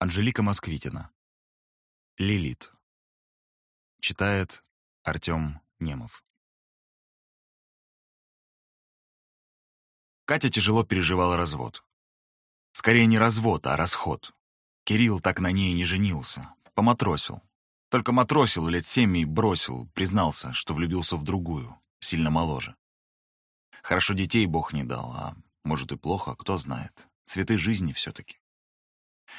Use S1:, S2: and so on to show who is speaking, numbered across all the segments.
S1: Анжелика Москвитина. Лилит. Читает Артем Немов. Катя тяжело переживала развод. Скорее не развод, а расход. Кирилл так на ней не женился. Поматросил. Только матросил лет семь и бросил, признался, что влюбился в другую, сильно моложе. Хорошо детей Бог не дал, а может и плохо, кто знает. Цветы жизни все-таки.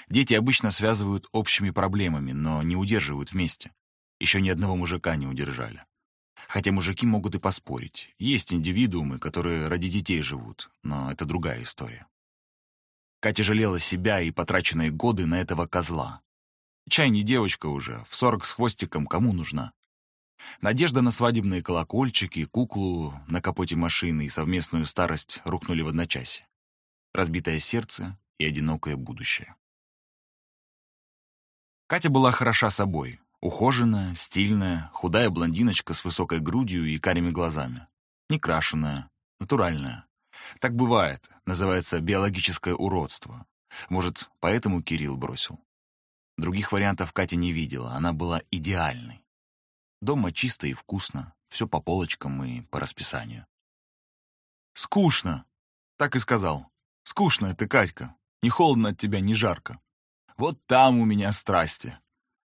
S1: Дети обычно связывают общими проблемами, но не удерживают вместе. Еще ни одного мужика не удержали. Хотя мужики могут и поспорить. Есть индивидуумы, которые ради детей живут, но это другая история. Катя жалела себя и потраченные годы на этого козла. Чай не девочка уже, в сорок с хвостиком кому нужна? Надежда на свадебные колокольчики, куклу на капоте машины и совместную старость рухнули в одночасье. Разбитое сердце и одинокое будущее. Катя была хороша собой. Ухоженная, стильная, худая блондиночка с высокой грудью и карими глазами. Некрашенная, натуральная. Так бывает, называется биологическое уродство. Может, поэтому Кирилл бросил. Других вариантов Катя не видела, она была идеальной. Дома чисто и вкусно, все по полочкам и по расписанию. «Скучно!» — так и сказал. «Скучно ты, Катька. Не холодно от тебя, не жарко. Вот там у меня страсти.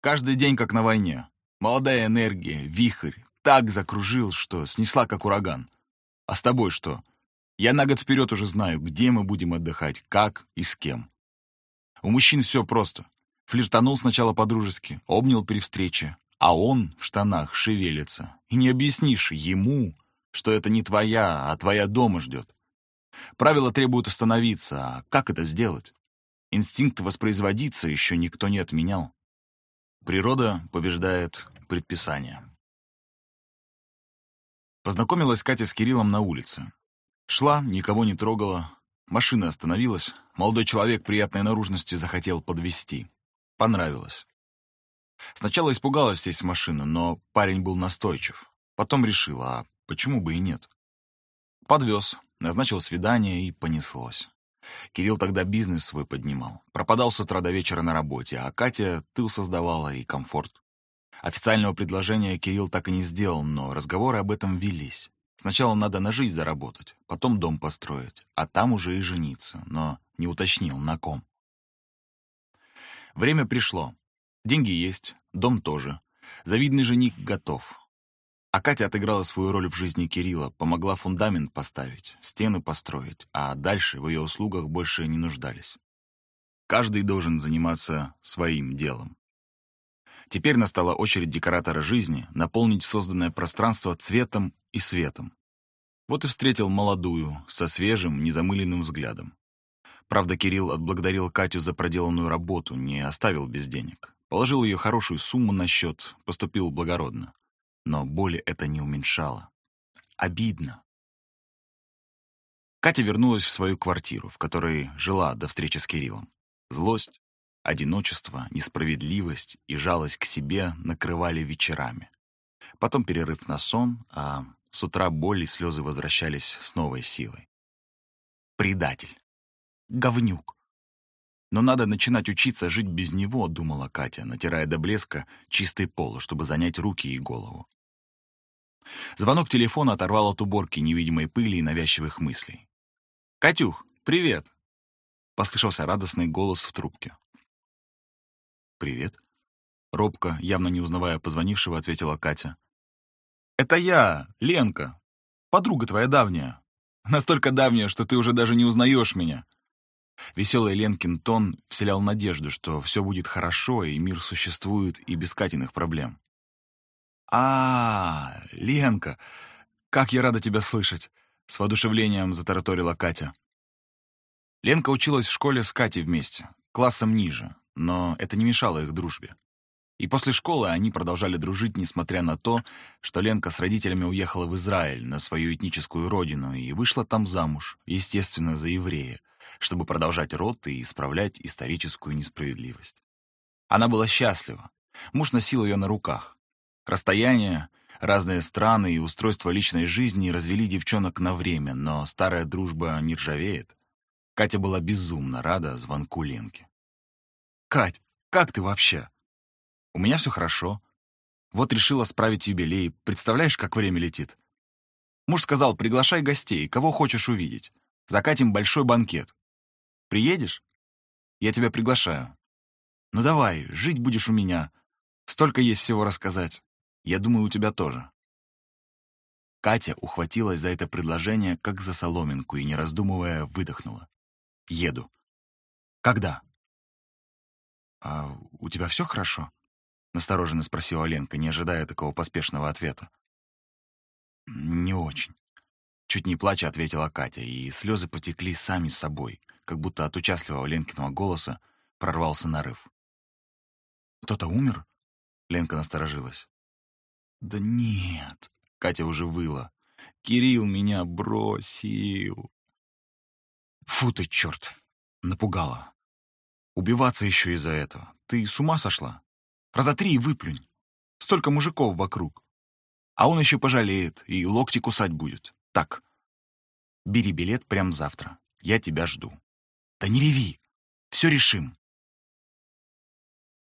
S1: Каждый день как на войне. Молодая энергия, вихрь. Так закружил, что снесла как ураган. А с тобой что? Я на год вперед уже знаю, где мы будем отдыхать, как и с кем. У мужчин все просто. Флиртанул сначала по-дружески, обнял при встрече, а он в штанах шевелится. И не объяснишь ему, что это не твоя, а твоя дома ждет. Правила требуют остановиться, а как это сделать? Инстинкт воспроизводиться еще никто не отменял. Природа побеждает предписание. Познакомилась Катя с Кириллом на улице. Шла, никого не трогала. Машина остановилась. Молодой человек приятной наружности захотел подвести. Понравилось. Сначала испугалась сесть в машину, но парень был настойчив. Потом решила, а почему бы и нет. Подвез, назначил свидание и понеслось. Кирилл тогда бизнес свой поднимал. Пропадал с утра до вечера на работе, а Катя тыл создавала и комфорт. Официального предложения Кирилл так и не сделал, но разговоры об этом велись. Сначала надо на жизнь заработать, потом дом построить, а там уже и жениться, но не уточнил, на ком. Время пришло. Деньги есть, дом тоже. Завидный жених готов. А Катя отыграла свою роль в жизни Кирилла, помогла фундамент поставить, стены построить, а дальше в ее услугах больше не нуждались. Каждый должен заниматься своим делом. Теперь настала очередь декоратора жизни наполнить созданное пространство цветом и светом. Вот и встретил молодую, со свежим, незамыленным взглядом. Правда, Кирилл отблагодарил Катю за проделанную работу, не оставил без денег. Положил ее хорошую сумму на счет, поступил благородно. Но боли это не уменьшало. Обидно. Катя вернулась в свою квартиру, в которой жила до встречи с Кириллом. Злость, одиночество, несправедливость и жалость к себе накрывали вечерами. Потом перерыв на сон, а с утра боль и слезы возвращались с новой силой. Предатель. Говнюк. Но надо начинать учиться жить без него, думала Катя, натирая до блеска чистый пол, чтобы занять руки и голову. Звонок телефона оторвал от уборки невидимой пыли и навязчивых мыслей. «Катюх, привет!» — послышался радостный голос в трубке. «Привет?» — робко, явно не узнавая позвонившего, ответила Катя. «Это я, Ленка, подруга твоя давняя. Настолько давняя, что ты уже даже не узнаешь меня. Веселый Ленкин тон вселял надежду, что все будет хорошо, и мир существует и без Катиных проблем. а, Ленка, как я рада тебя слышать!» — с воодушевлением затараторила Катя. Ленка училась в школе с Катей вместе, классом ниже, но это не мешало их дружбе. И после школы они продолжали дружить, несмотря на то, что Ленка с родителями уехала в Израиль, на свою этническую родину, и вышла там замуж, естественно, за еврея, чтобы продолжать род и исправлять историческую несправедливость. Она была счастлива. Муж носил ее на руках. Расстояние, разные страны и устройство личной жизни развели девчонок на время, но старая дружба не ржавеет. Катя была безумно рада звонку Ленки. Кать, как ты вообще?» «У меня все хорошо. Вот решила справить юбилей. Представляешь, как время летит?» Муж сказал, приглашай гостей, кого хочешь увидеть. Закатим большой банкет. Приедешь? Я тебя приглашаю. Ну давай, жить будешь у меня. Столько есть всего рассказать. Я думаю, у тебя тоже. Катя ухватилась за это предложение, как за соломинку, и, не раздумывая, выдохнула. «Еду». «Когда?» «А у тебя все хорошо?» — настороженно спросила Ленка, не ожидая такого поспешного ответа. «Не очень». Чуть не плача ответила Катя, и слезы потекли сами собой, как будто от участливого Ленкиного голоса прорвался нарыв. «Кто-то умер?» Ленка насторожилась. «Да нет», — Катя уже выла. «Кирилл меня бросил». «Фу ты, черт!» — напугала. «Убиваться еще из-за этого. Ты с ума сошла? Разотри и выплюнь. Столько мужиков вокруг. А он еще пожалеет и локти кусать будет. Так, бери билет прямо завтра. Я тебя жду. Да не реви. Все решим.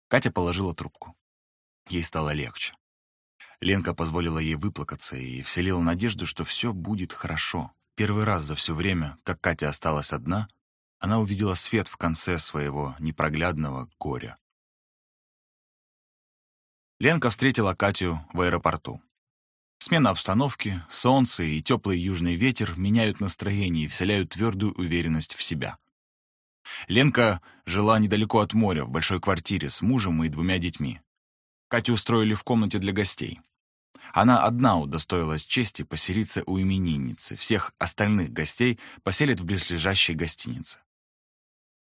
S1: Катя положила трубку. Ей стало легче. Ленка позволила ей выплакаться и вселила надежду, что все будет хорошо. Первый раз за все время, как Катя осталась одна, она увидела свет в конце своего непроглядного горя. Ленка встретила Катю в аэропорту. Смена обстановки, солнце и теплый южный ветер меняют настроение и вселяют твердую уверенность в себя. Ленка жила недалеко от моря, в большой квартире с мужем и двумя детьми. Катю устроили в комнате для гостей. Она одна удостоилась чести поселиться у именинницы, всех остальных гостей поселят в близлежащей гостинице.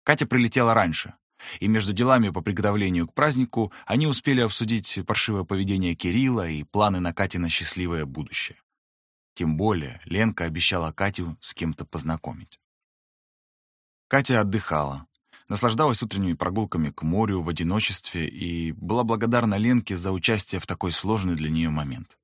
S1: Катя прилетела раньше, и между делами по приготовлению к празднику они успели обсудить паршивое поведение Кирилла и планы на Катина счастливое будущее. Тем более Ленка обещала Катю с кем-то познакомить. Катя отдыхала, наслаждалась утренними прогулками к морю в одиночестве и была благодарна Ленке за участие в такой сложный для нее момент.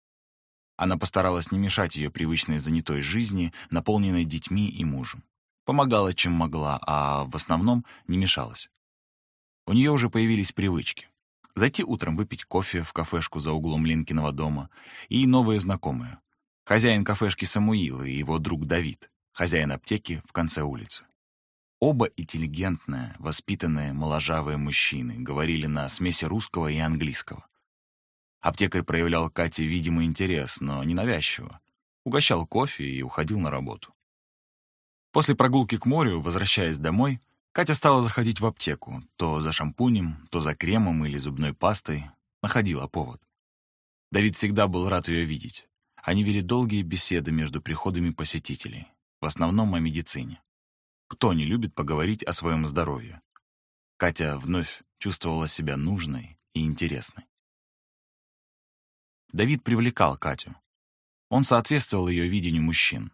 S1: Она постаралась не мешать ее привычной занятой жизни, наполненной детьми и мужем. Помогала, чем могла, а в основном не мешалась. У нее уже появились привычки. Зайти утром выпить кофе в кафешку за углом Ленкиного дома и новые знакомые. Хозяин кафешки Самуил и его друг Давид, хозяин аптеки в конце улицы. Оба интеллигентные, воспитанные, моложавые мужчины говорили на смеси русского и английского. Аптекарь проявлял Кате видимый интерес, но ненавязчиво. Угощал кофе и уходил на работу. После прогулки к морю, возвращаясь домой, Катя стала заходить в аптеку, то за шампунем, то за кремом или зубной пастой. Находила повод. Давид всегда был рад ее видеть. Они вели долгие беседы между приходами посетителей, в основном о медицине. Кто не любит поговорить о своем здоровье? Катя вновь чувствовала себя нужной и интересной. Давид привлекал Катю. Он соответствовал ее видению мужчин.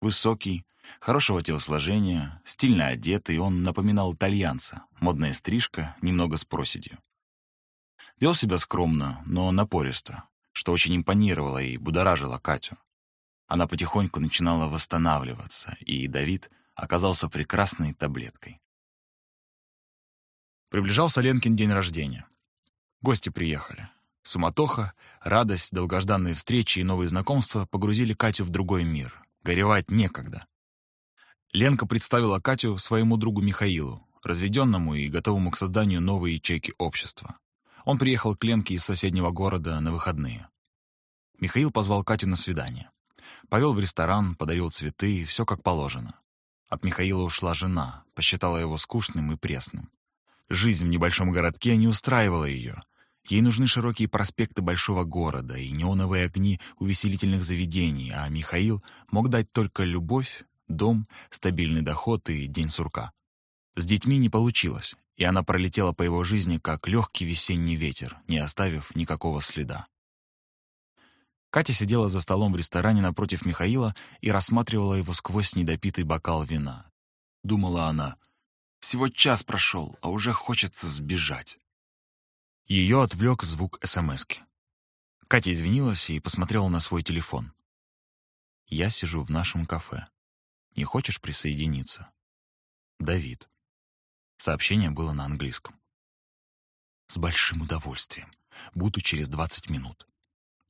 S1: Высокий, Хорошего телосложения, стильно одетый, он напоминал итальянца, модная стрижка, немного с проседью. Вел себя скромно, но напористо, что очень импонировало и будоражило Катю. Она потихоньку начинала восстанавливаться, и Давид оказался прекрасной таблеткой. Приближался Ленкин день рождения. Гости приехали. Суматоха, радость, долгожданные встречи и новые знакомства погрузили Катю в другой мир. Горевать некогда. Ленка представила Катю своему другу Михаилу, разведенному и готовому к созданию новой ячейки общества. Он приехал к Ленке из соседнего города на выходные. Михаил позвал Катю на свидание. Повел в ресторан, подарил цветы, все как положено. От Михаила ушла жена, посчитала его скучным и пресным. Жизнь в небольшом городке не устраивала ее. Ей нужны широкие проспекты большого города и неоновые огни увеселительных заведений, а Михаил мог дать только любовь, дом, стабильный доход и день сурка. С детьми не получилось, и она пролетела по его жизни, как легкий весенний ветер, не оставив никакого следа. Катя сидела за столом в ресторане напротив Михаила и рассматривала его сквозь недопитый бокал вина. Думала она, «Всего час прошел, а уже хочется сбежать». Ее отвлек звук СМСки. Катя извинилась и посмотрела на свой телефон. «Я сижу в нашем кафе. Не хочешь присоединиться? Давид. Сообщение было на английском. «С большим удовольствием. Буду через двадцать минут», —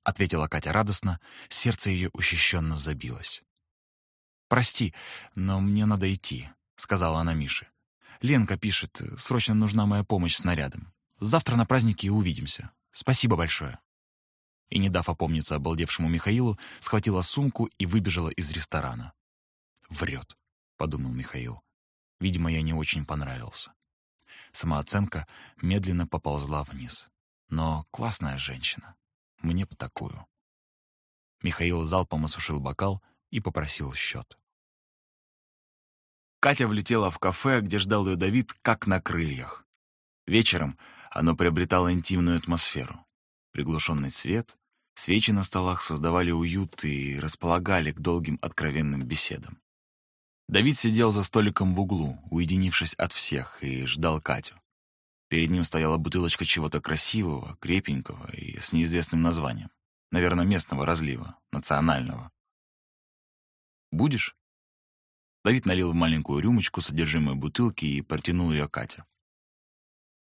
S1: ответила Катя радостно, сердце ее учащенно забилось. «Прости, но мне надо идти», — сказала она Мише. «Ленка пишет, срочно нужна моя помощь с нарядом. Завтра на празднике увидимся. Спасибо большое». И, не дав опомниться обалдевшему Михаилу, схватила сумку и выбежала из ресторана. «Врет», — подумал Михаил. «Видимо, я не очень понравился». Самооценка медленно поползла вниз. Но классная женщина. Мне по такую. Михаил залпом осушил бокал и попросил счет. Катя влетела в кафе, где ждал ее Давид, как на крыльях. Вечером оно приобретало интимную атмосферу. Приглушенный свет, свечи на столах создавали уют и располагали к долгим откровенным беседам. Давид сидел за столиком в углу, уединившись от всех, и ждал Катю. Перед ним стояла бутылочка чего-то красивого, крепенького и с неизвестным названием. Наверное, местного разлива, национального. «Будешь?» Давид налил в маленькую рюмочку содержимое бутылки и протянул ее Кате.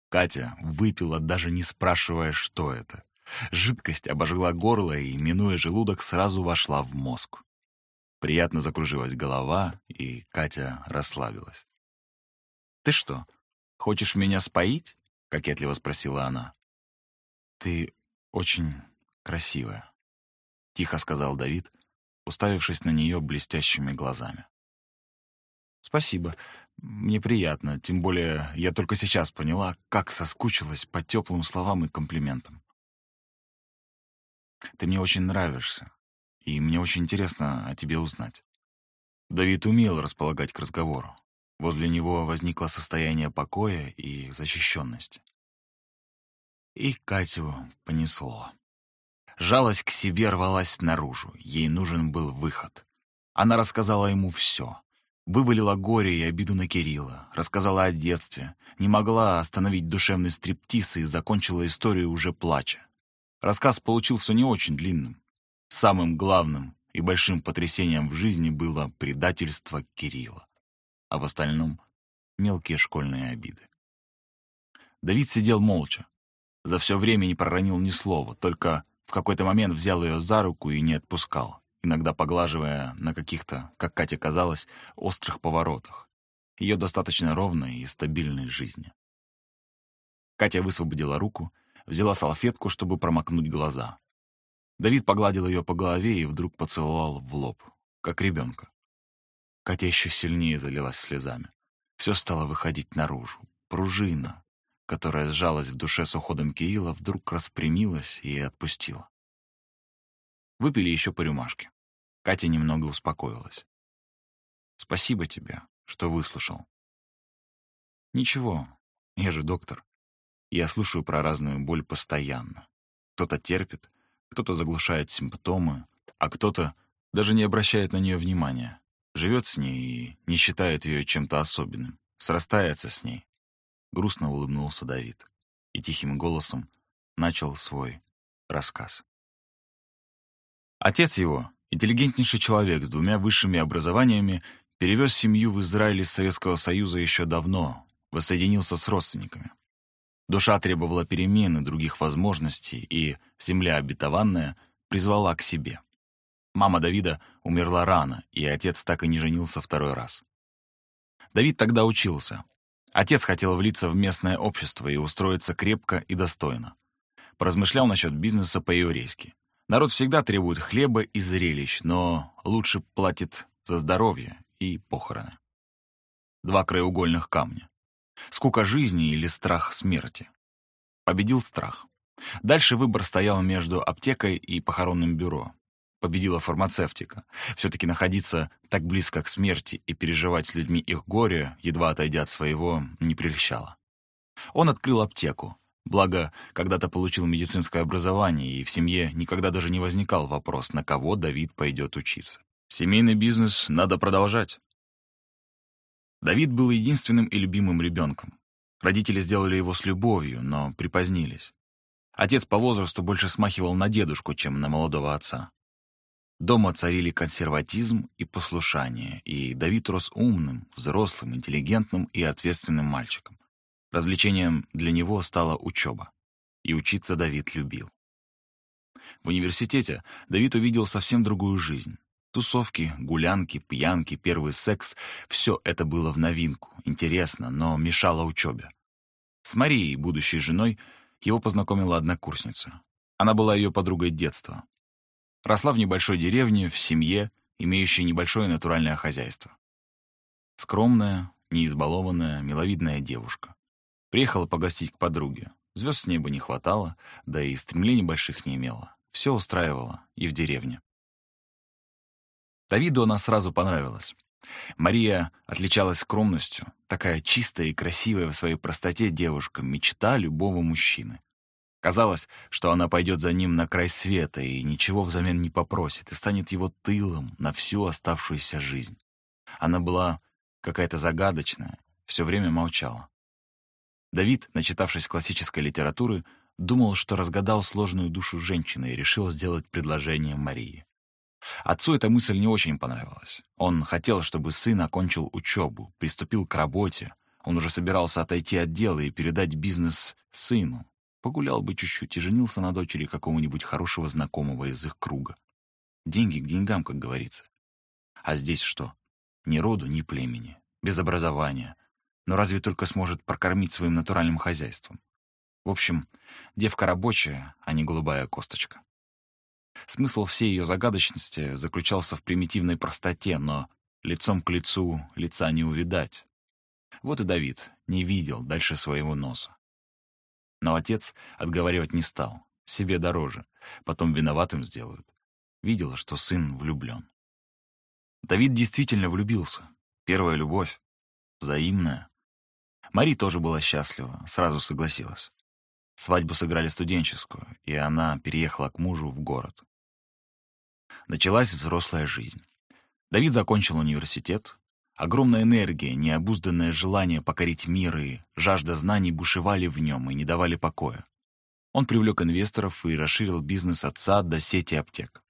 S1: Катя выпила, даже не спрашивая, что это. Жидкость обожгла горло и, минуя желудок, сразу вошла в мозг. Приятно закружилась голова, и Катя расслабилась. «Ты что, хочешь меня споить?» — кокетливо спросила она. «Ты очень красивая», — тихо сказал Давид, уставившись на нее блестящими глазами. «Спасибо. Мне приятно, тем более я только сейчас поняла, как соскучилась по теплым словам и комплиментам. Ты мне очень нравишься, и мне очень интересно о тебе узнать». Давид умел располагать к разговору. Возле него возникло состояние покоя и защищенности. И Катю понесло. Жалость к себе рвалась наружу, ей нужен был выход. Она рассказала ему все. Вывалила горе и обиду на Кирилла, рассказала о детстве, не могла остановить душевный стриптиз и закончила историю уже плача. Рассказ получился не очень длинным. Самым главным и большим потрясением в жизни было предательство Кирилла, а в остальном — мелкие школьные обиды. Давид сидел молча. За все время не проронил ни слова, только в какой-то момент взял ее за руку и не отпускал, иногда поглаживая на каких-то, как Кате казалось, острых поворотах, ее достаточно ровной и стабильной жизни. Катя высвободила руку, взяла салфетку, чтобы промокнуть глаза. Давид погладил ее по голове и вдруг поцеловал в лоб, как ребенка. Катя еще сильнее залилась слезами. Все стало выходить наружу. Пружина, которая сжалась в душе с уходом Кирилла, вдруг распрямилась и отпустила. Выпили еще по рюмашке. Катя немного успокоилась. «Спасибо тебе, что выслушал». «Ничего, я же доктор. Я слушаю про разную боль постоянно. Кто-то терпит, кто-то заглушает симптомы, а кто-то даже не обращает на нее внимания, живет с ней и не считает ее чем-то особенным, срастается с ней. Грустно улыбнулся Давид и тихим голосом начал свой рассказ. Отец его, интеллигентнейший человек с двумя высшими образованиями, перевез семью в Израиль из Советского Союза еще давно, воссоединился с родственниками. Душа требовала перемены, других возможностей, и земля обетованная призвала к себе. Мама Давида умерла рано, и отец так и не женился второй раз. Давид тогда учился. Отец хотел влиться в местное общество и устроиться крепко и достойно. Поразмышлял насчет бизнеса по-еврейски. Народ всегда требует хлеба и зрелищ, но лучше платит за здоровье и похороны. Два краеугольных камня. Скука жизни или страх смерти? Победил страх. Дальше выбор стоял между аптекой и похоронным бюро. Победила фармацевтика. Все-таки находиться так близко к смерти и переживать с людьми их горе, едва отойдя от своего, не прельщало. Он открыл аптеку. Благо, когда-то получил медицинское образование, и в семье никогда даже не возникал вопрос, на кого Давид пойдет учиться. Семейный бизнес надо продолжать. Давид был единственным и любимым ребенком. Родители сделали его с любовью, но припозднились. Отец по возрасту больше смахивал на дедушку, чем на молодого отца. Дома царили консерватизм и послушание, и Давид рос умным, взрослым, интеллигентным и ответственным мальчиком. Развлечением для него стала учеба. И учиться Давид любил. В университете Давид увидел совсем другую жизнь. Тусовки, гулянки, пьянки, первый секс — все это было в новинку, интересно, но мешало учебе. С Марией, будущей женой, его познакомила однокурсница. Она была ее подругой детства. Росла в небольшой деревне, в семье, имеющей небольшое натуральное хозяйство. Скромная, неизбалованная, миловидная девушка. Приехала погостить к подруге. Звезд с неба не хватало, да и стремлений больших не имела. Все устраивало и в деревне. Давиду она сразу понравилась. Мария отличалась скромностью, такая чистая и красивая в своей простоте девушка, мечта любого мужчины. Казалось, что она пойдет за ним на край света и ничего взамен не попросит, и станет его тылом на всю оставшуюся жизнь. Она была какая-то загадочная, все время молчала. Давид, начитавшись классической литературы, думал, что разгадал сложную душу женщины и решил сделать предложение Марии. Отцу эта мысль не очень понравилась. Он хотел, чтобы сын окончил учебу, приступил к работе. Он уже собирался отойти от дела и передать бизнес сыну. Погулял бы чуть-чуть и женился на дочери какого-нибудь хорошего знакомого из их круга. Деньги к деньгам, как говорится. А здесь что? Ни роду, ни племени. Без образования. Но разве только сможет прокормить своим натуральным хозяйством. В общем, девка рабочая, а не голубая косточка. Смысл всей ее загадочности заключался в примитивной простоте, но лицом к лицу лица не увидать. Вот и Давид не видел дальше своего носа. Но отец отговаривать не стал, себе дороже, потом виноватым сделают. Видел, что сын влюблен. Давид действительно влюбился. Первая любовь. Взаимная. Мари тоже была счастлива, сразу согласилась. Свадьбу сыграли студенческую, и она переехала к мужу в город. Началась взрослая жизнь. Давид закончил университет. Огромная энергия, необузданное желание покорить мир и жажда знаний бушевали в нем и не давали покоя. Он привлек инвесторов и расширил бизнес отца до сети аптек.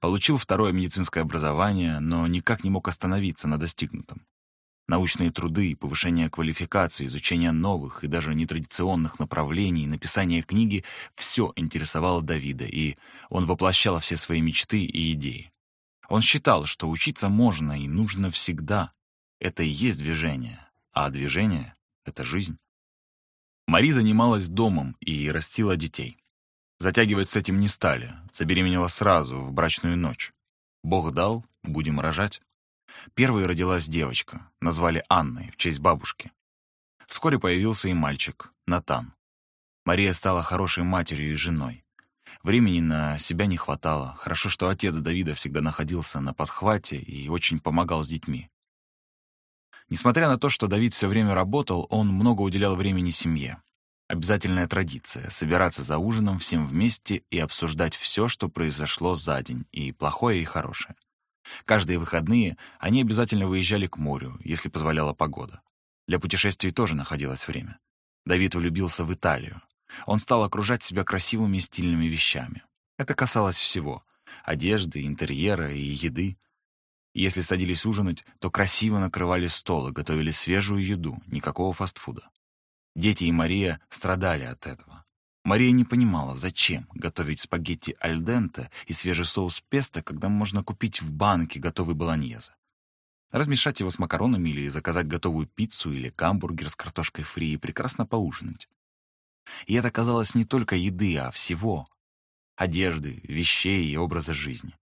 S1: Получил второе медицинское образование, но никак не мог остановиться на достигнутом. Научные труды, повышение квалификации, изучение новых и даже нетрадиционных направлений, написание книги — все интересовало Давида, и он воплощал все свои мечты и идеи. Он считал, что учиться можно и нужно всегда. Это и есть движение, а движение — это жизнь. Мари занималась домом и растила детей. Затягивать с этим не стали, забеременела сразу, в брачную ночь. Бог дал, будем рожать. Первой родилась девочка, назвали Анной в честь бабушки. Вскоре появился и мальчик, Натан. Мария стала хорошей матерью и женой. Времени на себя не хватало. Хорошо, что отец Давида всегда находился на подхвате и очень помогал с детьми. Несмотря на то, что Давид все время работал, он много уделял времени семье. Обязательная традиция — собираться за ужином всем вместе и обсуждать все, что произошло за день, и плохое, и хорошее. Каждые выходные они обязательно выезжали к морю, если позволяла погода. Для путешествий тоже находилось время. Давид влюбился в Италию. Он стал окружать себя красивыми и стильными вещами. Это касалось всего — одежды, интерьера и еды. Если садились ужинать, то красиво накрывали стол и готовили свежую еду, никакого фастфуда. Дети и Мария страдали от этого. Мария не понимала, зачем готовить спагетти аль денте и свежий соус песто, когда можно купить в банке готовый болоньезе. Размешать его с макаронами или заказать готовую пиццу или гамбургер с картошкой фри и прекрасно поужинать. И это казалось не только еды, а всего — одежды, вещей и образа жизни.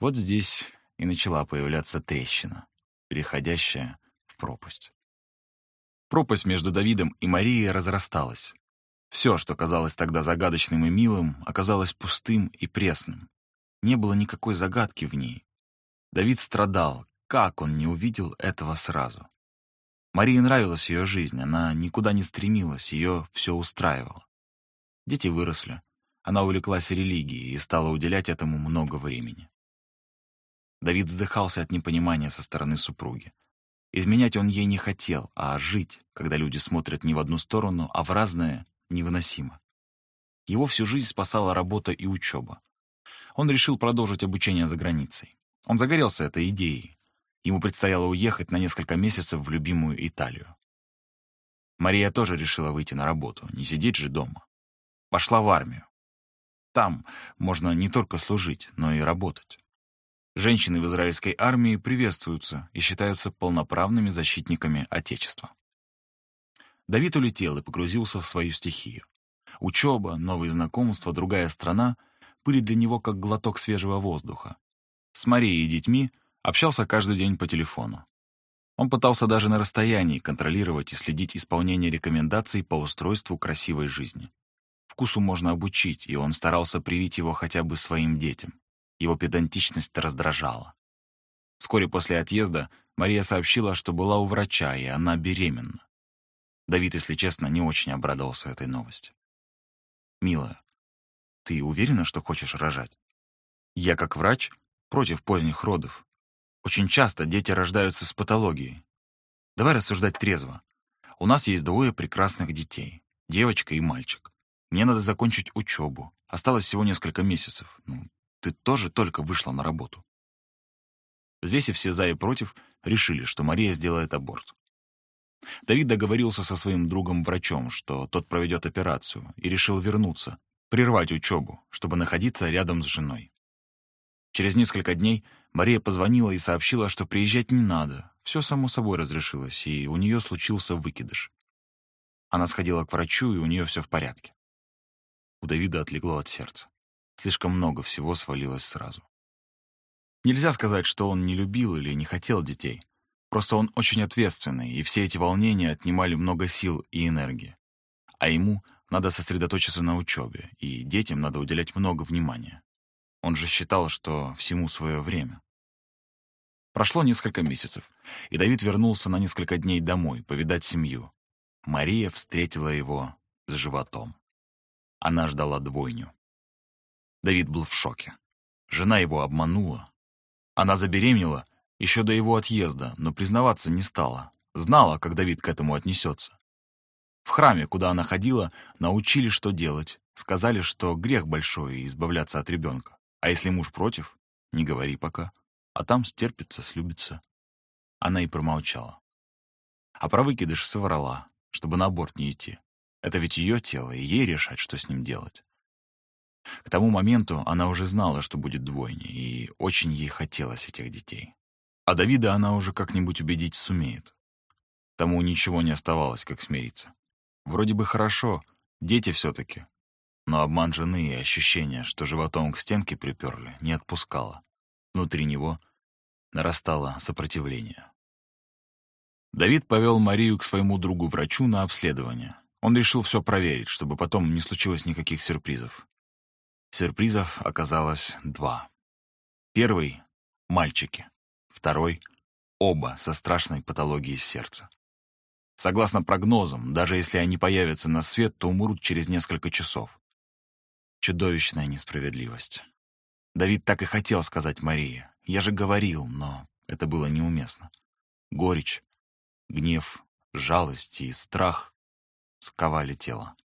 S1: Вот здесь и начала появляться трещина, переходящая в пропасть. Пропасть между Давидом и Марией разрасталась. Все, что казалось тогда загадочным и милым, оказалось пустым и пресным. Не было никакой загадки в ней. Давид страдал, как он не увидел этого сразу. Марии нравилась ее жизнь, она никуда не стремилась, ее все устраивало. Дети выросли, она увлеклась религией и стала уделять этому много времени. Давид вздыхался от непонимания со стороны супруги. Изменять он ей не хотел, а жить, когда люди смотрят не в одну сторону, а в разные, невыносимо. Его всю жизнь спасала работа и учеба. Он решил продолжить обучение за границей. Он загорелся этой идеей. Ему предстояло уехать на несколько месяцев в любимую Италию. Мария тоже решила выйти на работу, не сидеть же дома. Пошла в армию. Там можно не только служить, но и работать. Женщины в израильской армии приветствуются и считаются полноправными защитниками Отечества. Давид улетел и погрузился в свою стихию. Учеба, новые знакомства, другая страна были для него как глоток свежего воздуха. С Марией и детьми общался каждый день по телефону. Он пытался даже на расстоянии контролировать и следить исполнение рекомендаций по устройству красивой жизни. Вкусу можно обучить, и он старался привить его хотя бы своим детям. Его педантичность раздражала. Вскоре после отъезда Мария сообщила, что была у врача, и она беременна. Давид, если честно, не очень обрадовался этой новости. «Милая, ты уверена, что хочешь рожать? Я, как врач, против поздних родов. Очень часто дети рождаются с патологией. Давай рассуждать трезво. У нас есть двое прекрасных детей, девочка и мальчик. Мне надо закончить учебу. Осталось всего несколько месяцев. Ну, ты тоже только вышла на работу. Взвесив все за и против, решили, что Мария сделает аборт. Давид договорился со своим другом-врачом, что тот проведет операцию, и решил вернуться, прервать учебу, чтобы находиться рядом с женой. Через несколько дней Мария позвонила и сообщила, что приезжать не надо, все само собой разрешилось, и у нее случился выкидыш. Она сходила к врачу, и у нее все в порядке. У Давида отлегло от сердца. Слишком много всего свалилось сразу. Нельзя сказать, что он не любил или не хотел детей. Просто он очень ответственный, и все эти волнения отнимали много сил и энергии. А ему надо сосредоточиться на учебе, и детям надо уделять много внимания. Он же считал, что всему свое время. Прошло несколько месяцев, и Давид вернулся на несколько дней домой повидать семью. Мария встретила его с животом. Она ждала двойню. Давид был в шоке. Жена его обманула. Она забеременела еще до его отъезда, но признаваться не стала. Знала, как Давид к этому отнесется. В храме, куда она ходила, научили, что делать. Сказали, что грех большой избавляться от ребенка. А если муж против, не говори пока. А там стерпится, слюбится. Она и промолчала. А про выкидыш соврала, чтобы на аборт не идти. Это ведь ее тело, и ей решать, что с ним делать. К тому моменту она уже знала, что будет двойня, и очень ей хотелось этих детей. А Давида она уже как-нибудь убедить сумеет. Тому ничего не оставалось, как смириться. Вроде бы хорошо, дети все-таки. Но обман жены и ощущение, что животом к стенке приперли, не отпускало. Внутри него нарастало сопротивление. Давид повел Марию к своему другу-врачу на обследование. Он решил все проверить, чтобы потом не случилось никаких сюрпризов. Сюрпризов оказалось два. Первый — мальчики. Второй — оба со страшной патологией сердца. Согласно прогнозам, даже если они появятся на свет, то умрут через несколько часов. Чудовищная несправедливость. Давид так и хотел сказать Марии. Я же говорил, но это было неуместно. Горечь, гнев, жалость и страх сковали тело.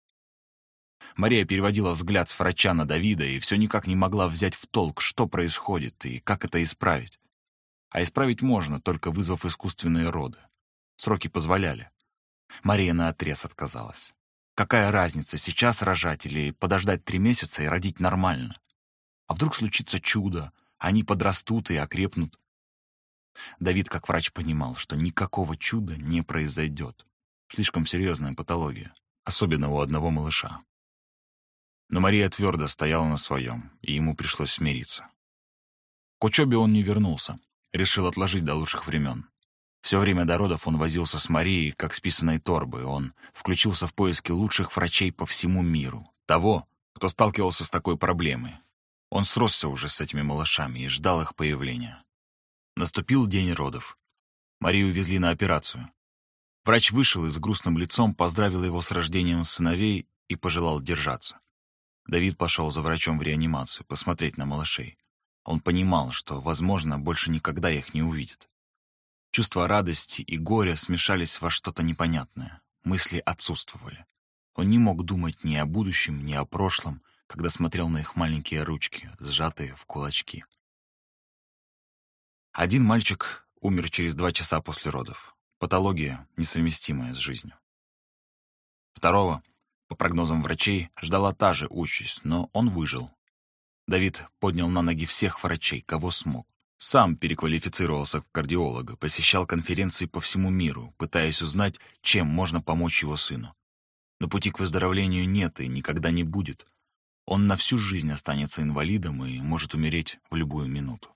S1: Мария переводила взгляд с врача на Давида и все никак не могла взять в толк, что происходит и как это исправить. А исправить можно, только вызвав искусственные роды. Сроки позволяли. Мария наотрез отказалась. Какая разница, сейчас рожать или подождать три месяца и родить нормально? А вдруг случится чудо, они подрастут и окрепнут? Давид, как врач, понимал, что никакого чуда не произойдет. Слишком серьезная патология, особенно у одного малыша. Но Мария твердо стояла на своем, и ему пришлось смириться. К учебе он не вернулся, решил отложить до лучших времен. Все время до родов он возился с Марией, как с писаной торбой. Он включился в поиски лучших врачей по всему миру. Того, кто сталкивался с такой проблемой. Он сросся уже с этими малышами и ждал их появления. Наступил день родов. Марию везли на операцию. Врач вышел и с грустным лицом поздравил его с рождением сыновей и пожелал держаться. Давид пошел за врачом в реанимацию, посмотреть на малышей. Он понимал, что, возможно, больше никогда их не увидит. Чувства радости и горя смешались во что-то непонятное. Мысли отсутствовали. Он не мог думать ни о будущем, ни о прошлом, когда смотрел на их маленькие ручки, сжатые в кулачки. Один мальчик умер через два часа после родов. Патология, несовместимая с жизнью. Второго, по прогнозам врачей, ждала та же участь, но он выжил. Давид поднял на ноги всех врачей, кого смог. Сам переквалифицировался в кардиолога, посещал конференции по всему миру, пытаясь узнать, чем можно помочь его сыну. Но пути к выздоровлению нет и никогда не будет. Он на всю жизнь останется инвалидом и может умереть в любую минуту.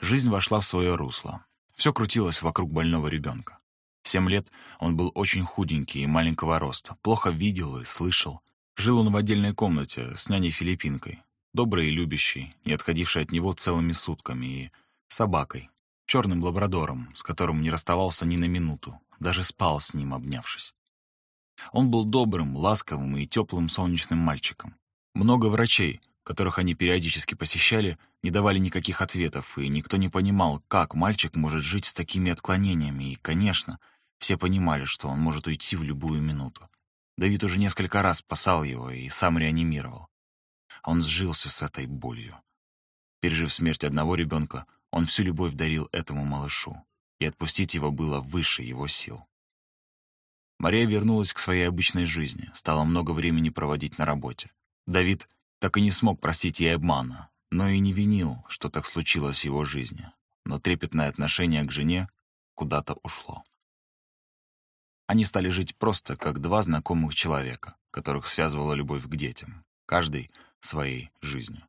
S1: Жизнь вошла в свое русло. Все крутилось вокруг больного ребенка. В семь лет он был очень худенький и маленького роста, плохо видел и слышал. Жил он в отдельной комнате с няней-филиппинкой, доброй и любящей, не отходившей от него целыми сутками, и собакой, черным лабрадором, с которым не расставался ни на минуту, даже спал с ним, обнявшись. Он был добрым, ласковым и теплым солнечным мальчиком. Много врачей, которых они периодически посещали, не давали никаких ответов, и никто не понимал, как мальчик может жить с такими отклонениями, и, конечно, все понимали, что он может уйти в любую минуту. Давид уже несколько раз спасал его и сам реанимировал. Он сжился с этой болью. Пережив смерть одного ребенка, он всю любовь дарил этому малышу, и отпустить его было выше его сил. Мария вернулась к своей обычной жизни, стала много времени проводить на работе. Давид так и не смог простить ей обмана, но и не винил, что так случилось в его жизни. Но трепетное отношение к жене куда-то ушло. Они стали жить просто, как два знакомых человека, которых связывала любовь к детям, каждый своей жизнью.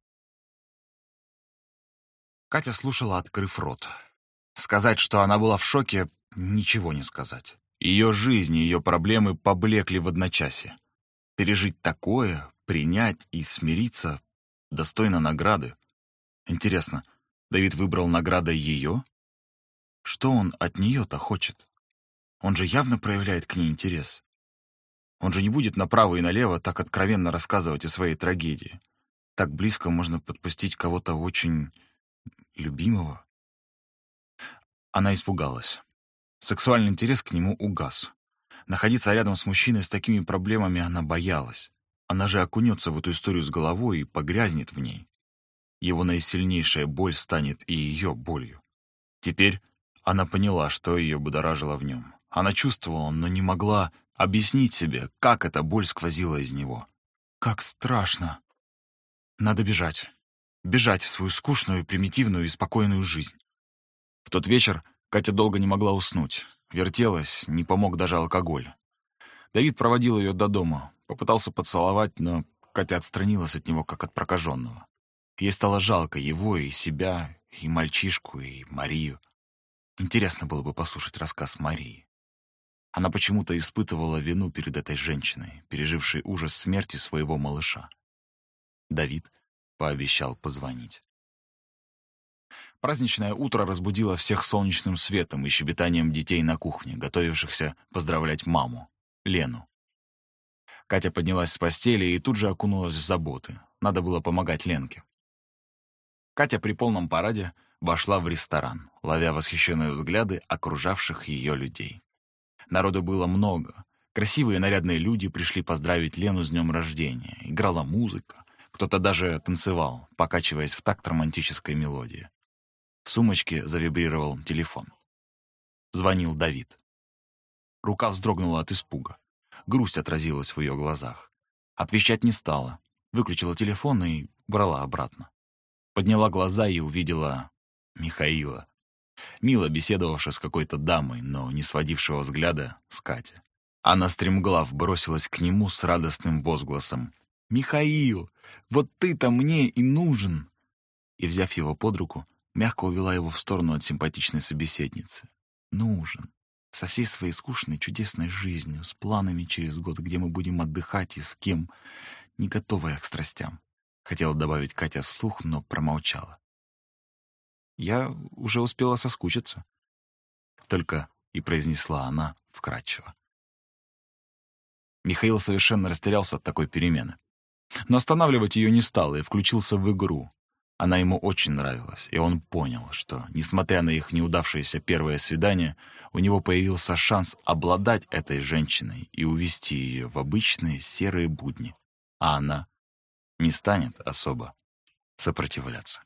S1: Катя слушала, открыв рот. Сказать, что она была в шоке, ничего не сказать. Ее жизнь и ее проблемы поблекли в одночасье. Пережить такое, принять и смириться достойно награды. Интересно, Давид выбрал наградой ее? Что он от нее-то хочет? Он же явно проявляет к ней интерес. Он же не будет направо и налево так откровенно рассказывать о своей трагедии. Так близко можно подпустить кого-то очень любимого. Она испугалась. Сексуальный интерес к нему угас. Находиться рядом с мужчиной с такими проблемами она боялась. Она же окунется в эту историю с головой и погрязнет в ней. Его наисильнейшая боль станет и ее болью. Теперь она поняла, что ее будоражило в нем. Она чувствовала, но не могла объяснить себе, как эта боль сквозила из него. Как страшно. Надо бежать. Бежать в свою скучную, примитивную и спокойную жизнь. В тот вечер Катя долго не могла уснуть. Вертелась, не помог даже алкоголь. Давид проводил ее до дома, попытался поцеловать, но Катя отстранилась от него, как от прокаженного. Ей стало жалко его и себя, и мальчишку, и Марию. Интересно было бы послушать рассказ Марии. Она почему-то испытывала вину перед этой женщиной, пережившей ужас смерти своего малыша. Давид пообещал позвонить. Праздничное утро разбудило всех солнечным светом и щебетанием детей на кухне, готовившихся поздравлять маму, Лену. Катя поднялась с постели и тут же окунулась в заботы. Надо было помогать Ленке. Катя при полном параде вошла в ресторан, ловя восхищенные взгляды окружавших ее людей. Народу было много. Красивые нарядные люди пришли поздравить Лену с днем рождения. Играла музыка. Кто-то даже танцевал, покачиваясь в такт романтической мелодии. В сумочке завибрировал телефон. Звонил Давид. Рука вздрогнула от испуга. Грусть отразилась в ее глазах. Отвечать не стала. Выключила телефон и брала обратно. Подняла глаза и увидела Михаила. Мило беседовавшая с какой-то дамой, но не сводившего взгляда с Катей. Она стремглав бросилась к нему с радостным возгласом. «Михаил, вот ты-то мне и нужен!» И, взяв его под руку, мягко увела его в сторону от симпатичной собеседницы. «Нужен. Со всей своей скучной, чудесной жизнью, с планами через год, где мы будем отдыхать и с кем, не готовая к страстям». Хотела добавить Катя вслух, но промолчала. «Я уже успела соскучиться». Только и произнесла она вкратчиво. Михаил совершенно растерялся от такой перемены. Но останавливать ее не стал и включился в игру, она ему очень нравилась, и он понял, что, несмотря на их неудавшееся первое свидание, у него появился шанс обладать этой женщиной и увести ее в обычные серые будни, а она не станет особо сопротивляться.